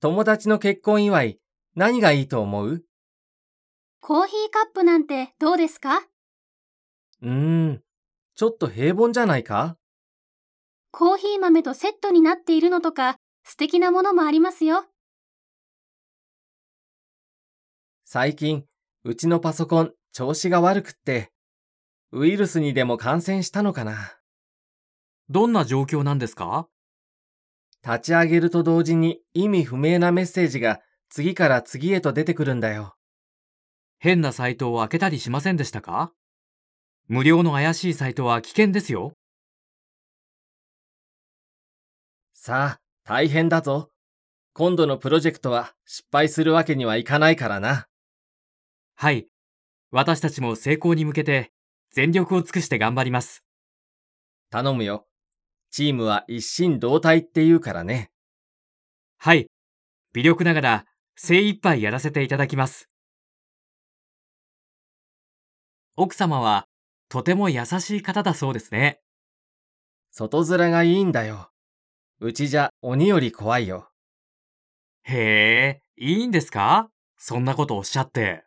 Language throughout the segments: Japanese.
友達の結婚祝い、何がいいと思う？コーヒーカップなんてどうですか？うーん、ちょっと平凡じゃないか？コーヒー豆とセットになっているのとか素敵なものもありますよ。最近、うちのパソコン調子が悪くって、ウイルスにでも感染したのかな。どんな状況なんですか？立ち上げると同時に意味不明なメッセージが次から次へと出てくるんだよ。変なサイトを開けたりしませんでしたか？無料の怪しいサイトは危険ですよ。さあ、大変だぞ。今度のプロジェクトは失敗するわけにはいかないからな。はい。私たちも成功に向けて全力を尽くして頑張ります。頼むよ。チームは一心同体って言うからね。はい。微力ながら精一杯やらせていただきます。奥様はとても優しい方だそうですね。外面がいいんだよ。うちじゃ鬼より怖いよ。へえ、いいんですか？そんなことおっしゃって。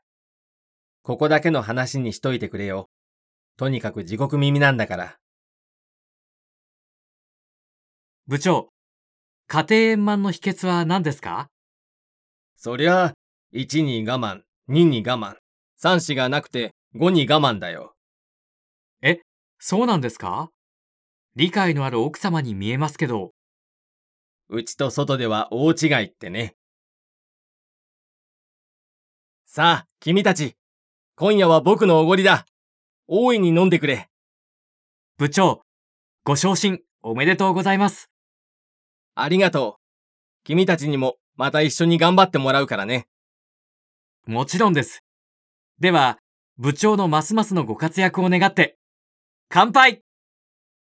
ここだけの話にしといてくれよ。とにかく地獄耳なんだから。部長、家庭円満の秘訣は何ですか？そりゃあ、1に我慢、2に我慢、3子がなくて5に我慢だよ。そうなんですか？理解のある奥様に見えますけど、うちと外では大違いってね。さあ、君たち。今夜は僕のおごりだ。大いに飲んでくれ。部長、ご昇進おめでとうございます。ありがとう。君たちにもまた一緒に頑張ってもらうからね。もちろんです。では、部長のますますのご活躍を願って、乾杯